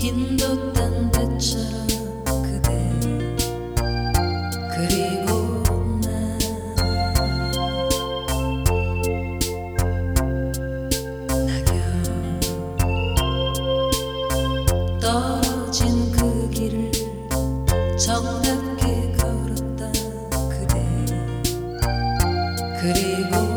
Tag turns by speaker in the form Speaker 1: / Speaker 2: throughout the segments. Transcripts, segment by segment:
Speaker 1: 흰도 딴데처럼 그대 그리고 나. 낙엽 떨진그 길을 정답게 걸었던 그대 그리고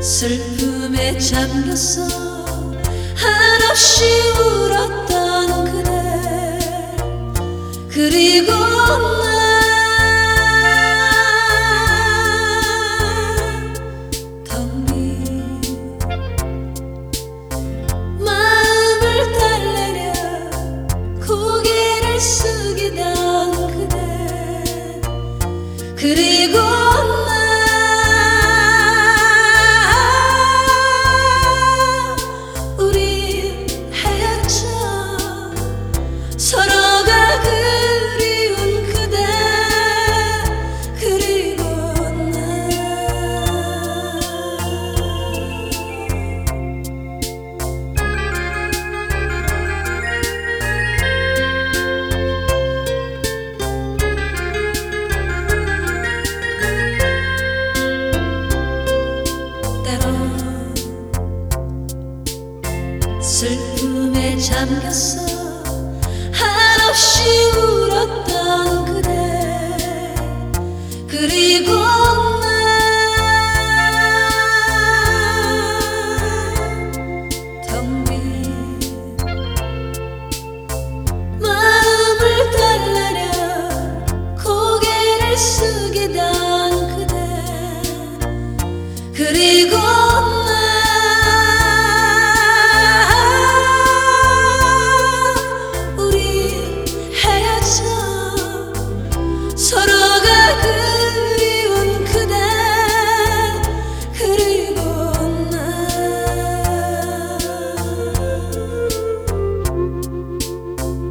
Speaker 1: 슬픔에 잠겼어 그리고 슬픔에 잠겼어. 한없이 울었다.